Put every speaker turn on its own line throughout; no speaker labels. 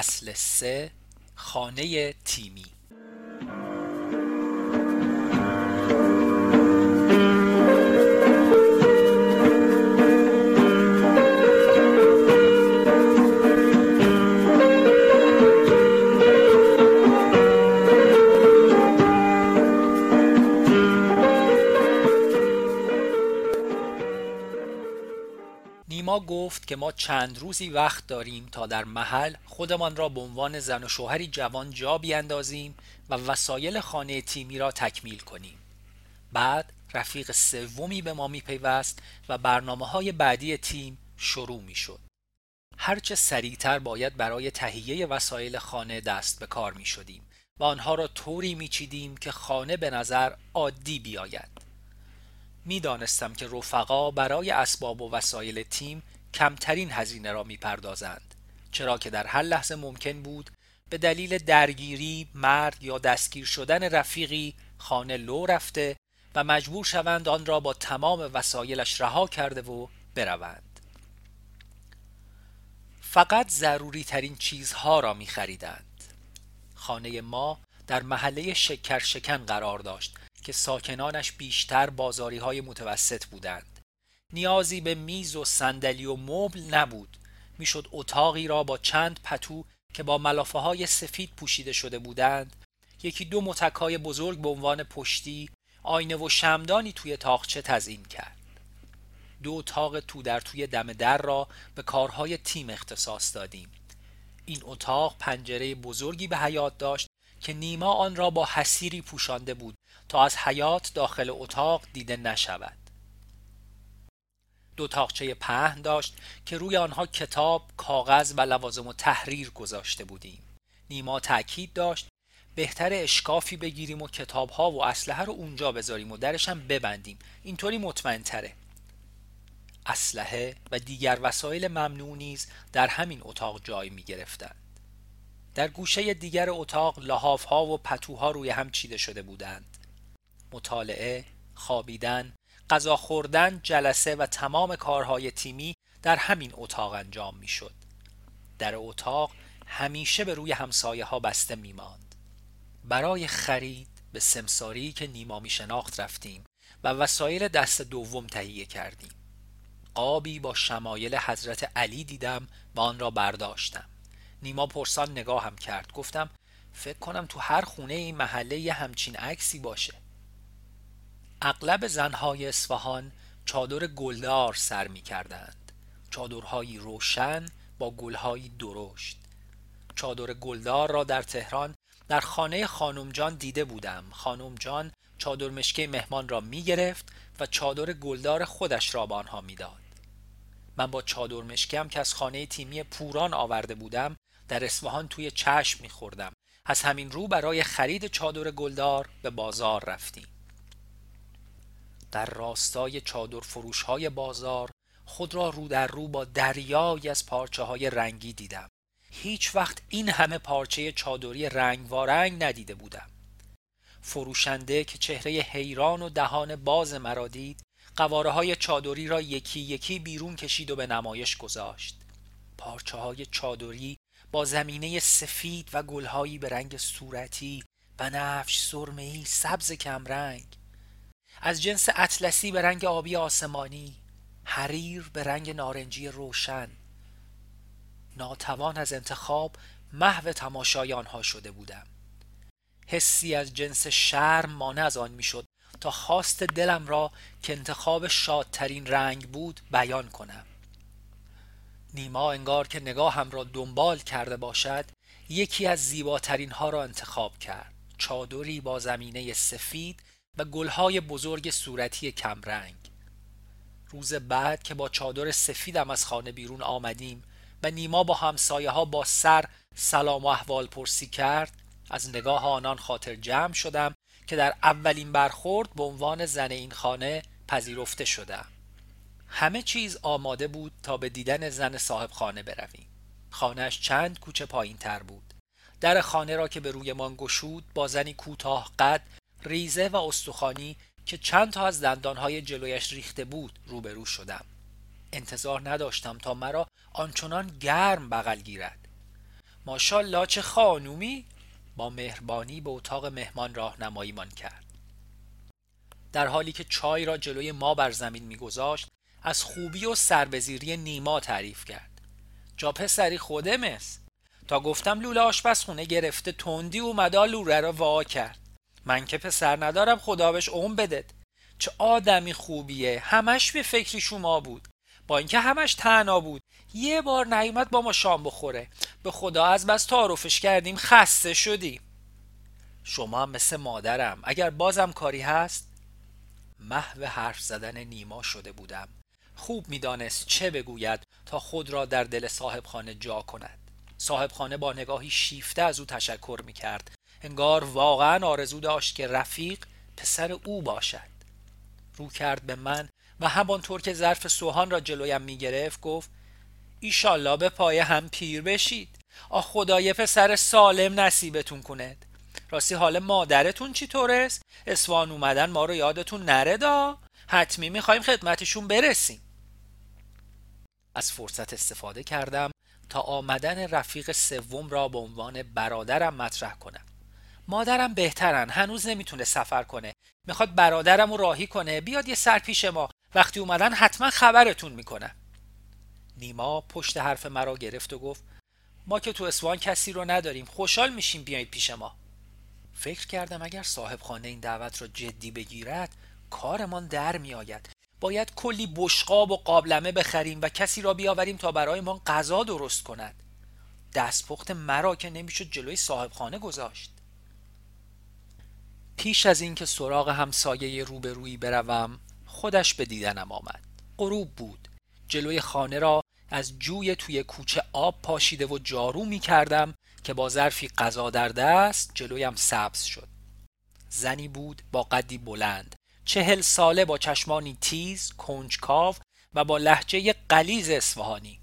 فصل سه خانه تیمی. گفت که ما چند روزی وقت داریم تا در محل خودمان را به عنوان زن و شوهری جوان جا بیندازیم و وسایل خانه تیمی را تکمیل کنیم. بعد رفیق سومی به ما میپیوست و برنامه های بعدی تیم شروع می‌شد. هرچه سریعتر باید برای تهیه وسایل خانه دست به کار می شدیم و آنها را طوری می چیدیم که خانه به نظر عادی بیاید. می‌دانستم که رفقا برای اسباب و وسایل تیم کمترین هزینه را می‌پردازند. چرا که در هر لحظه ممکن بود به دلیل درگیری مرد یا دستگیر شدن رفیقی خانه لو رفته و مجبور شوند آن را با تمام وسایلش رها کرده و بروند. فقط ضروری ترین چیزها را می خریدند خانه ما در محله شکر شکن قرار داشت که ساکنانش بیشتر بازاری های متوسط بودند. نیازی به میز و صندلی و مبل نبود. می‌شد اتاقی را با چند پتو که با ملافه های سفید پوشیده شده بودند یکی دو متکای بزرگ به عنوان پشتی آینه و شمدانی توی تاخچه تزیین کرد. دو اتاق تو در توی دم در را به کارهای تیم اختصاص دادیم. این اتاق پنجره بزرگی به حیات داشت که نیما آن را با حسیری پوشانده بود تا از حیات داخل اتاق دیده نشود. دو تاقچه پهن داشت که روی آنها کتاب، کاغذ و لوازم و تحریر گذاشته بودیم نیما تأکید داشت بهتر اشکافی بگیریم و کتابها و اسلحه رو اونجا بذاریم و درشم ببندیم اینطوری مطمئن تره اسلحه و دیگر وسایل ممنوع نیز در همین اتاق جای می گرفتند. در گوشه دیگر اتاق لحافها و پتوها روی هم چیده شده بودند. مطالعه، خوابیدن، غذا خوردن، جلسه و تمام کارهای تیمی در همین اتاق انجام می شد. در اتاق همیشه به روی همسایه ها بسته می ماند. برای خرید به سمساری که نیما می شناخت رفتیم و وسایل دست دوم تهیه کردیم. قابی با شمایل حضرت علی دیدم و آن را برداشتم. نیما پرسان نگاهم کرد. گفتم فکر کنم تو هر خونه این محله یه همچین عکسی باشه. اغلب زنهای اصفهان چادر گلدار سر می کردند. چادرهایی روشن با گلهایی درشت. چادر گلدار را در تهران در خانه خانم جان دیده بودم. خانم جان چادر مشکه مهمان را می گرفت و چادر گلدار خودش را به آنها می‌داد. من با چادر مشکم که از خانه تیمی پوران آورده بودم در اصفهان توی چشم میخوردم از همین رو برای خرید چادر گلدار به بازار رفتیم در راستای چادر فروش های بازار خود را رو در رو با دریایی از پارچه های رنگی دیدم. هیچ وقت این همه پارچه چادری رنگ رنگ ندیده بودم. فروشنده که چهره حیران و دهان باز مرا دید قواره های چادری را یکی یکی بیرون کشید و به نمایش گذاشت. پارچه های چادری با زمینه سفید و گلهایی به رنگ صورتی بنفش سرمهی سبز کمرنگ از جنس اطلسی به رنگ آبی آسمانی حریر به رنگ نارنجی روشن. ناتوان از انتخاب محو تماشای آنها شده بودم. حسی از جنس شرم مانع از آن می‌شد تا خواست دلم را که انتخاب شادترین رنگ بود بیان کنم. نیما انگار که نگاهم را دنبال کرده باشد یکی از زیباترین ها را انتخاب کرد. چادری با زمینه سفید و گلهای بزرگ صورتی کمرنگ. روز بعد که با چادر سفیدم از خانه بیرون آمدیم و نیما با همسایه ها با سر سلام و احوال پرسی کرد از نگاه آنان خاطر جمع شدم که در اولین برخورد به عنوان زن این خانه پذیرفته شدم. همه چیز آماده بود تا به دیدن زن صاحب خانه برویم. خانهش چند کوچه پایین تر بود. در خانه را که به روی من گشود با زنی کوتاه قد ریزه و استخوانی که چند تا از دندانهای جلویش ریخته بود روبرو شدم. انتظار نداشتم تا مرا آنچنان گرم بغل گیرد. ماشالله چه خانومی! با مهربانی به اتاق مهمان راهنماییمان کرد. در حالی که چای را جلوی ما بر زمین میگذاشت از خوبی و سربزیری نیما تعریف کرد. جا پسری خوده مس تا گفتم لوله آشپزخونه گرفته تندی اومده لوله را وا کرد. من که پسر ندارم خدا بهش اون بدد چه آدمی خوبیه. همش به فکری شما بود. با اینکه همش تنها بود. یه بار نیومد با ما شام بخوره. به خدا از بس تعارفش کردیم خسته شدیم. شما هم مثل مادرم. اگر بازم کاری هست؟ محو حرف زدن نیما شده بودم. خوب می‌دانست چه بگوید تا خود را در دل صاحبخانه جا کند. صاحبخانه با نگاهی شیفته از او تشکر می کرد انگار واقعا آرزو داشت که رفیق پسر او باشد. رو کرد به من و همانطور که ظرف سوهان را جلویم می گرفت گفت ایشالله به پای هم پیر بشید. آ خدای پسر سالم نصیبتون کند. راستی حال مادرتون چطور است؟ اسوان اومدن ما رو یادتون نردا حتمی می‌خوایم خدمتشون برسیم. از فرصت استفاده کردم تا آمدن رفیق سوم را به عنوان برادرم مطرح کنم. مادرم بهترن هنوز نمی‌تونه سفر کنه. می‌خواد برادرم رو راهی کنه. بیاد یه سر پیش ما. وقتی اومدن حتما خبرتون می‌کنه. نیما پشت حرف مرا گرفت و گفت ما که تو اسوان کسی رو نداریم. خوشحال میشیم بیایید پیش ما. فکر کردم اگر صاحب خانه این دعوت را جدی بگیرد کارمان در میآید. باید کلی بشقاب و قابلمه بخریم و کسی را بیاوریم تا برایمان غذا درست کند. دستپخت مرا که نمی‌شد جلوی صاحب خانه گذاشت. پیش از اینکه سراغ همسایه روبرویی بروم خودش به دیدنم آمد. غروب بود. جلوی خانه را از جوی توی کوچه آب پاشیده و جارو می کردم که با ظرفی غذا در دست جلویم سبز شد. زنی بود با قدی بلند. چهل ساله با چشمانی تیز کنجکاو و با لحجه قلیز اصفهانی.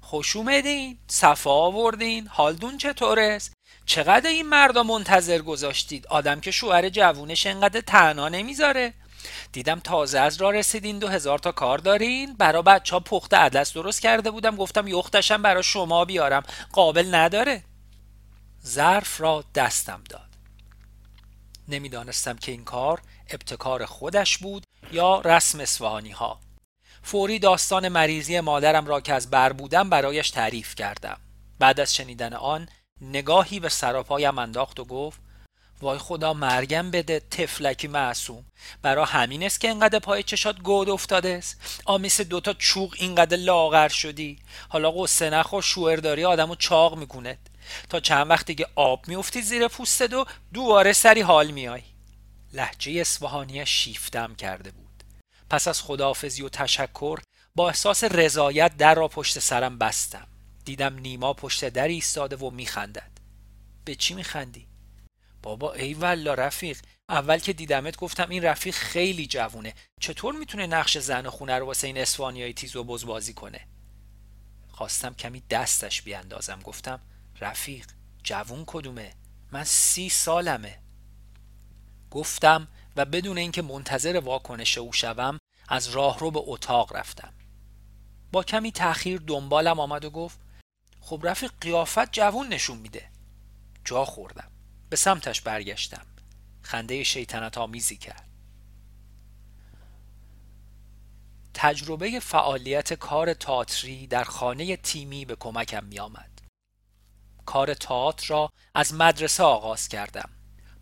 خوش اومدین صفا آوردین حالدون چطور است چقدر این مردا منتظر گذاشتید؟ آدم که شوهر جوونش انقدر تنها نمی‌ذاره. دیدم تازه از را رسیدین دو هزار تا کار دارین. برا بچه ها پخت عدس درست کرده بودم. گفتم یختشم برا شما بیارم. قابل نداره. ظرف را دستم داد. نمی‌دانستم که این کار ابتکار خودش بود یا رسم اسفهانی ها فوری داستان مریضی مادرم را که از بر بودم برایش تعریف کردم. بعد از شنیدن آن نگاهی به سراپایم انداخت و گفت وای خدا مرگم بده تفلکی معصوم. برا همین است که انقدر پای چشات گود افتاده است. آمیس دوتا چوق اینقدر لاغر شدی. حالا قصه نخور شوهر داری آدمو چاق می‌کنه تا چند وقت دیگه آب میافتی زیر پوستت و دوباره سری حال میای لحجه اصفهانی شیفتم کرده بود. پس از خداحافظی و تشکر با احساس رضایت در را پشت سرم بستم. دیدم نیما پشت در ایستاده و میخندد. به چی میخندی؟ بابا ای والا رفیق اول که دیدمت گفتم این رفیق خیلی جوونه. چطور می‌تونه نقش زن خونه رو واسه این اسفانیای تیز و بز بازی کنه؟ خواستم کمی دستش بیاندازم. گفتم رفیق جوون کدومه؟ من سی سالمه. گفتم و بدون اینکه منتظر واکنش او شوم از راهرو به اتاق رفتم. با کمی تأخیر دنبالم آمد و گفت خب رفیق قیافت جوون نشون میده. جا خوردم. به سمتش برگشتم. خنده شیطنت آمیزی کرد. تجربه فعالیت کار تئاتری در خانه تیمی به کمکم می آمد. کار تئاتر را از مدرسه آغاز کردم.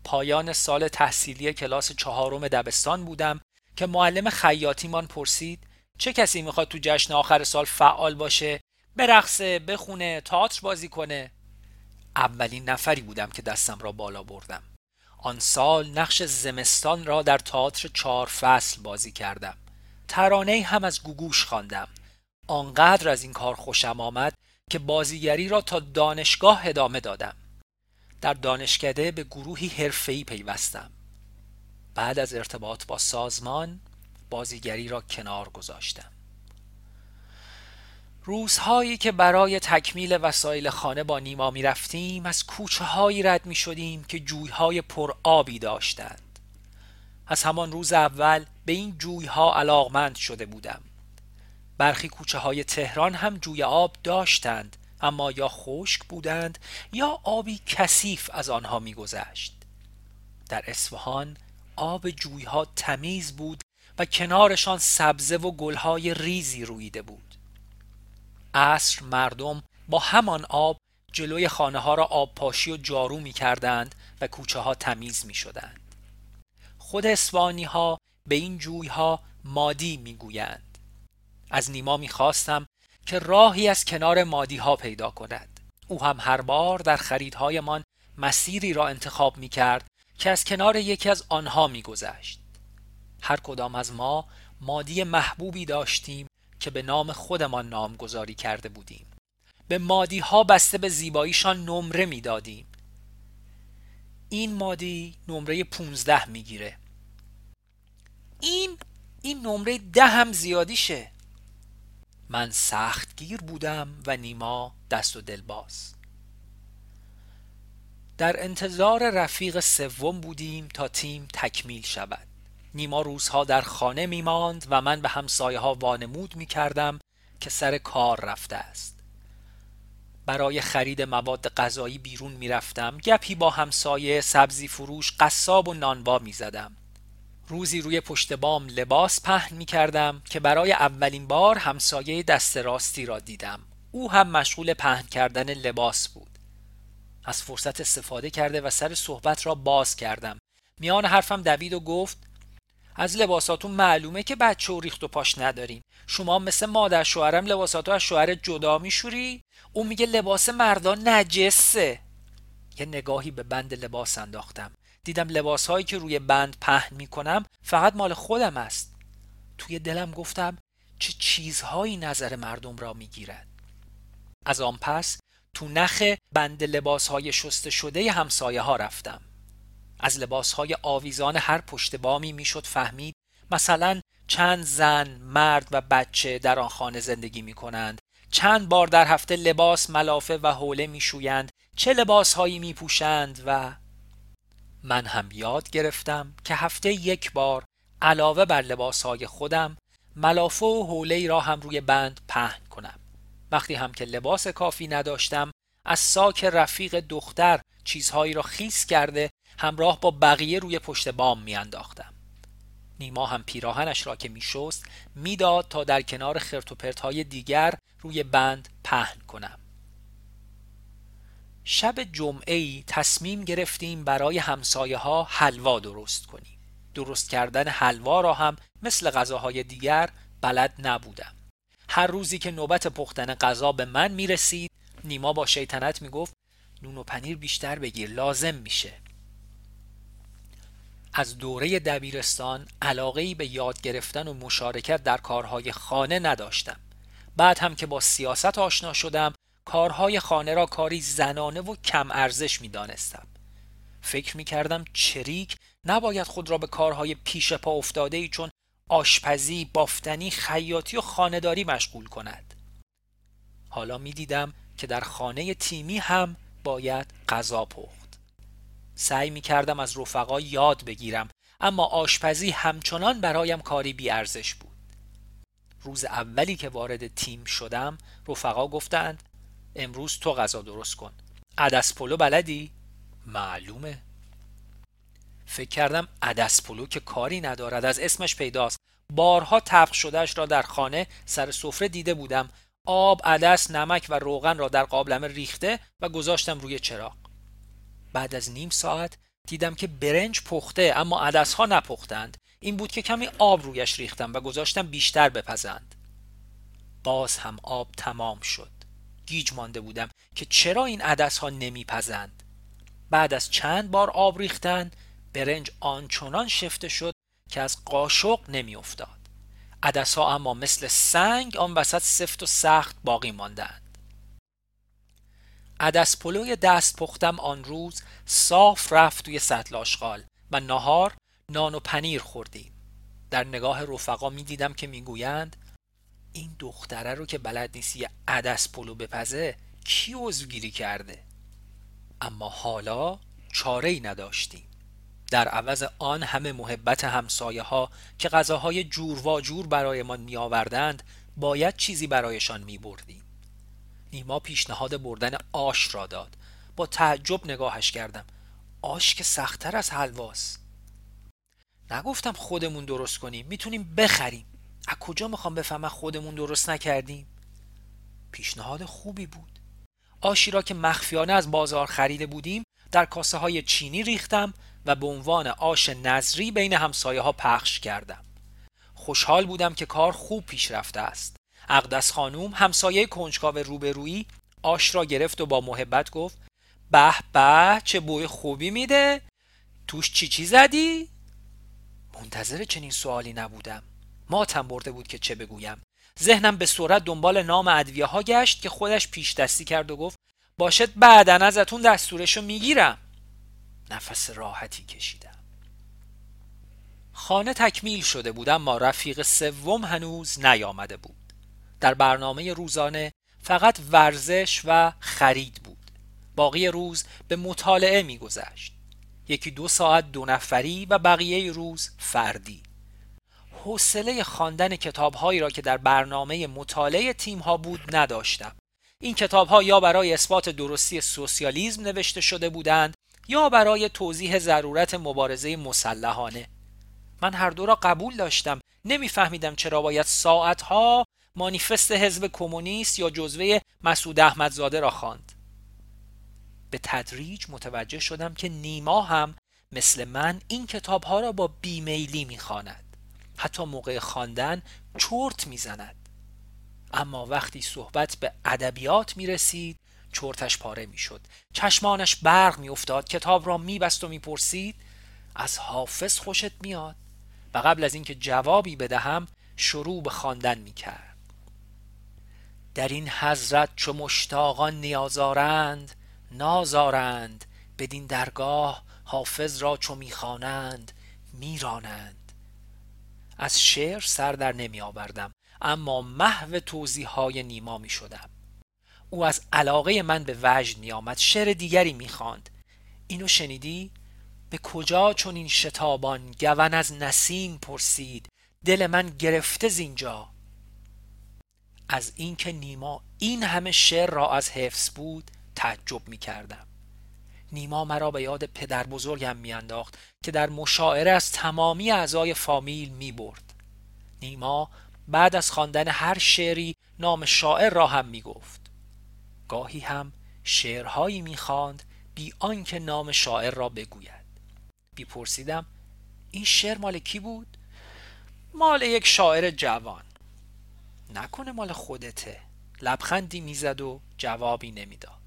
پایان سال تحصیلی کلاس چهارم دبستان بودم که معلم خیاطیمان پرسید چه کسی می‌خواد تو جشن آخر سال فعال باشه؟ برقصه بخونه تئاتر بازی کنه. اولین نفری بودم که دستم را بالا بردم. آن سال نقش زمستان را در تئاتر چهار فصل بازی کردم. ترانه هم از گوگوش خواندم. آنقدر از این کار خوشم آمد که بازیگری را تا دانشگاه ادامه دادم. در دانشکده به گروهی حرفه‌ای پیوستم. بعد از ارتباط با سازمان بازیگری را کنار گذاشتم. روزهایی که برای تکمیل وسایل خانه با نیما می رفتیم از کوچه هایی رد می شدیم که جویهای پر آبی داشتند. از همان روز اول به این جویها علاقمند شده بودم. برخی کوچه های تهران هم جوی آب داشتند اما یا خشک بودند یا آبی کثیف از آنها میگذشت. در اصفهان آب جویها تمیز بود و کنارشان سبزه و گلهای ریزی رویده بود. عصر مردم با همان آب جلوی خانه ها را آب پاشی و جارو می کردند و کوچه ها تمیز می شدند. خود اسوانی ها به این جوی ها مادی می گویند. از نیما می خواستم که راهی از کنار مادی ها پیدا کند. او هم هر بار در خریدهایمان مسیری را انتخاب می کرد که از کنار یکی از آنها می گذشت. هر کدام از ما مادی محبوبی داشتیم که به نام خودمان نامگذاری کرده بودیم. به مادی ها بسته به زیباییشان نمره می‌دادیم. این مادی نمره 15 می‌گیره. این این نمره ده هم زیادیشه. من سخت گیر بودم و نیما دست و دل باز. در انتظار رفیق سوم بودیم تا تیم تکمیل شود. نیما روزها در خانه میماند و من به همسایه ها وانمود می کردم که سر کار رفته است. برای خرید مواد غذایی بیرون می‌رفتم. گپی با همسایه سبزی فروش قصاب و نانوا می‌زدم. روزی روی پشت بام لباس پهن می کردم که برای اولین بار همسایه دست راستی را دیدم. او هم مشغول پهن کردن لباس بود. از فرصت استفاده کرده و سر صحبت را باز کردم. میان حرفم دوید و گفت از لباساتون معلومه که بچه و ریخت و پاش ندارین. شما مثل مادر شوهرم لباساتو از شوهر جدا میشوری؟ او میگه لباس مردان نجسه. یه نگاهی به بند لباس انداختم. دیدم لباس هایی که روی بند پهن می‌کنم فقط مال خودم است. توی دلم گفتم چه چیزهایی نظر مردم را می‌گیرد. از آن پس تو نخ بند لباس های شسته شده همسایه ها رفتم. از لباس های آویزان هر پشت بامی می‌شد فهمید مثلا چند زن، مرد و بچه در آن خانه زندگی می کنند چند بار در هفته لباس ملافه و حوله میشویند. چه لباس هایی می پوشند و من هم یاد گرفتم که هفته یک بار علاوه بر لباس های خودم ملافه و حوله را هم روی بند پهن کنم. وقتی هم که لباس کافی نداشتم از ساک رفیق دختر چیزهایی را خیس کرده همراه با بقیه روی پشت بام میانداختم. نیما هم پیراهنش را که میشست می‌داد تا در کنار خرت های دیگر روی بند پهن کنم. شب جمعه ای تصمیم گرفتیم برای همسایه ها حلوا درست کنیم. درست کردن حلوا را هم مثل غذاهای دیگر بلد نبودم. هر روزی که نوبت پختن غذا به من می رسید نیما با شیطنت می گفت نون و پنیر بیشتر بگیر لازم میشه. از دوره دبیرستان علاقه به یاد گرفتن و مشارکت در کارهای خانه نداشتم بعد هم که با سیاست آشنا شدم کارهای خانه را کاری زنانه و کم ارزش می دانستم. فکر می کردم چریک نباید خود را به کارهای پیش پا افتاده ای چون آشپزی، بافتنی، خیاطی و خانهداری مشغول کند. حالا می دیدم که در خانه تیمی هم باید غذا پخت. سعی می کردم از رفقا یاد بگیرم اما آشپزی همچنان برایم کاری بی ارزش بود. روز اولی که وارد تیم شدم رفقا گفتند امروز تو غذا درست کن. عدس پلو بلدی؟ معلومه. فکر کردم عدس پلو که کاری ندارد از اسمش پیداست. بارها تفق شدهش را در خانه سر سفره دیده بودم. آب، عدس، نمک و روغن را در قابلمه ریخته و گذاشتم روی چراغ. بعد از نیم ساعت دیدم که برنج پخته اما عدس ها نپختند. این بود که کمی آب رویش ریختم و گذاشتم بیشتر بپزند. باز هم آب تمام شد. گیج مانده بودم که چرا این عدس ها نمیپزند. بعد از چند بار آب ریختن برنج آنچنان شفته شد که از قاشق نمیافتاد. عدس ها اما مثل سنگ آن وسط سفت و سخت باقی ماندند. عدس پلوی دست پختم آن روز صاف رفت توی سطل آشغال و نهار نان و پنیر خوردیم. در نگاه رفقا می دیدم که می‌گویند این دختره رو که بلد نیست یه عدس پلو بپزه کی عضوگیری کرده؟ اما حالا چاره ای نداشتیم. در عوض آن همه محبت همسایه ها که غذاهای جور و جور برایمان می آوردند باید چیزی برایشان می بردیم نیما پیشنهاد بردن آش را داد. با تعجب نگاهش کردم. آش که سختتر از حلواست. نگفتم خودمون درست کنیم. می‌تونیم بخریم. از کجا می‌خوام بفهمم خودمون درست نکردیم؟ پیشنهاد خوبی بود. آشی را که مخفیانه از بازار خریده بودیم در کاسه های چینی ریختم و به عنوان آش نظری بین همسایه ها پخش کردم. خوشحال بودم که کار خوب پیش رفته است. اقدس خانوم همسایه کنجکاو روبرویی آش را گرفت و با محبت گفت به به چه بوی خوبی میده. توش چی چی زدی؟ منتظر چنین سوالی نبودم. ماتم برده بود که چه بگویم. ذهنم به سرعت دنبال نام ادویه ها گشت که خودش پیش دستی کرد و گفت باشد بعدا ازتون دستورشو می‌گیرم. نفس راحتی کشیدم. خانه تکمیل شده بود اما رفیق سوم هنوز نیامده بود. در برنامه روزانه فقط ورزش و خرید بود. باقی روز به مطالعه میگذشت. یکی دو ساعت دو نفری و بقیه روز فردی. حوصله خواندن کتابهایی را که در برنامه مطالعه تیم ها بود نداشتم. این کتاب ها یا برای اثبات درستی سوسیالیزم نوشته شده بودند یا برای توضیح ضرورت مبارزه مسلحانه. من هر دو را قبول داشتم. نمیفهمیدم چرا باید ساعتها مانیفست حزب کمونیست یا جزوه مسعود احمدزاده را خواند. به تدریج متوجه شدم که نیما هم مثل من این کتاب ها را با بیمیلی می‌خواند. حتی موقع خواندن چرت می‌زند. اما وقتی صحبت به ادبیات می رسید چرتش پاره می شد چشمانش برق می افتاد کتاب را می بست و می پرسید از حافظ خوشت میاد؟ و قبل از اینکه جوابی بدهم شروع به خواندن می کرد در این حضرت چو مشتاقان نیازارند نازارند بدین درگاه حافظ را چو می‌خوانند میرانند. از شعر سر در نمی آوردم اما محو توضیح های نیما می شدم. او از علاقه من به وجد می شعر دیگری می خواند. اینو شنیدی؟ به کجا چون این شتابان؟ گون از نسیم پرسید. دل من گرفته زینجا. از اینکه نیما این همه شعر را از حفظ بود تعجب می کردم نیما مرا به یاد پدر بزرگم میانداخت که در مشاعره از تمامی اعضای فامیل می برد نیما بعد از خواندن هر شعری نام شاعر را هم می گفت گاهی هم شعرهایی می خواند بی آنکه نام شاعر را بگوید. بیپرسیدم این شعر مال کی بود؟ مال یک شاعر جوان. نکنه مال خودته. لبخندی می‌زد و جوابی نمی‌داد.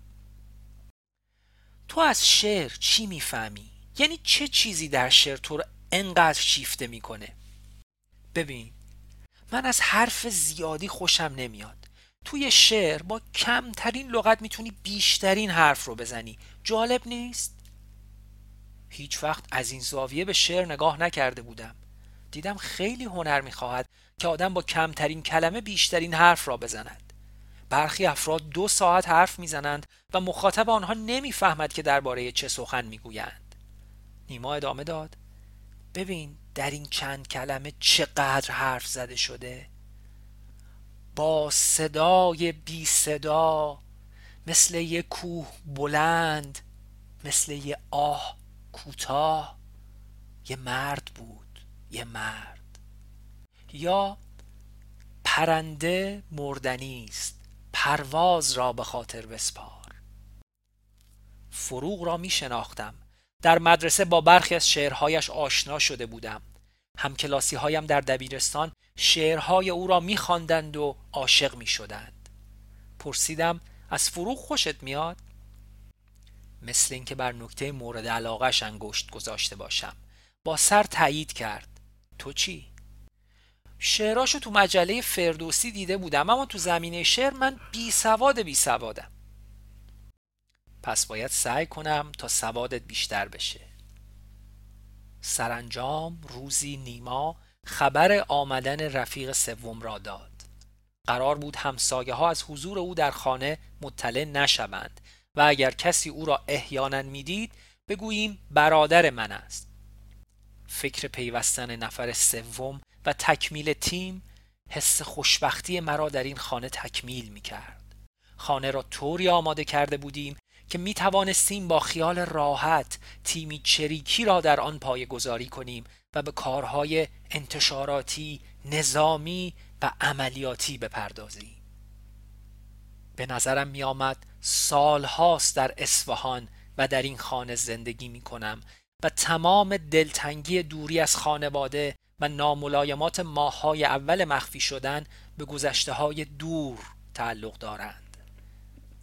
تو از شعر چی می‌فهمی؟ یعنی چه چیزی در شعر تو رو انقدر شیفته می‌کنه؟ ببین من از حرف زیادی خوشم نمیاد. توی شعر با کمترین لغت می‌تونی بیشترین حرف رو بزنی. جالب نیست؟ هیچ وقت از این زاویه به شعر نگاه نکرده بودم. دیدم خیلی هنر می‌خواهد که آدم با کمترین کلمه بیشترین حرف را بزند. برخی افراد دو ساعت حرف می‌زنند و مخاطب آنها نمی‌فهمد که درباره چه سخن می‌گویند. نیما ادامه داد ببین در این چند کلمه چقدر حرف زده شده. با صدای بی صدا مثل یه کوه بلند مثل یه آه کوتاه یه مرد بود یه مرد. یا پرنده مردنی است پرواز را به خاطر بسپار. فروغ را می شناختم. در مدرسه با برخی از شعرهایش آشنا شده بودم. همکلاسی هایم در دبیرستان شعرهای او را میخواندند و عاشق می‌شدند. پرسیدم از فروغ خوشت میاد؟ مثل اینکه بر نکته مورد علاقهش انگشت گذاشته باشم. با سر تایید کرد. تو چی؟ شعراشو تو مجله فردوسی دیده بودم اما تو زمینه شعر من بی سواد بی سوادم. پس باید سعی کنم تا سوادت بیشتر بشه. سرانجام روزی نیما خبر آمدن رفیق سوم را داد. قرار بود همسایه ها از حضور او در خانه مطلع نشوند و اگر کسی او را احیانا می‌دید بگوییم برادر من است. فکر پیوستن نفر سوم و تکمیل تیم حس خوشبختی مرا در این خانه تکمیل می کرد خانه را طوری آماده کرده بودیم که می توانستیم با خیال راحت تیمی چریکی را در آن پایه گذاری کنیم و به کارهای انتشاراتی، نظامی و عملیاتی بپردازیم. به نظرم می آمد سال هاست در اصفهان و در این خانه زندگی می کنم و تمام دلتنگی دوری از خانواده و ناملایمات ماهای اول مخفی شدن به گذشته های دور تعلق دارند.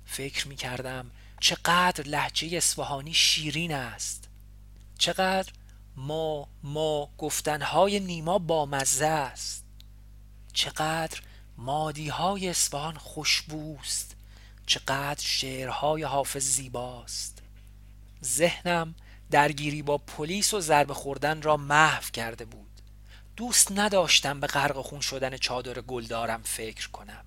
فکر می کردم چقدر لحجه اصفهانی شیرین است. چقدر ما ما گفتنهای نیما بامزه است. چقدر مادی های اصفهان خوشبوست. چقدر شعرهای حافظ زیباست. ذهنم درگیری با پلیس و ضربه خوردن را محو کرده بود. دوست نداشتم به غرق خون شدن چادر گلدارم فکر کنم.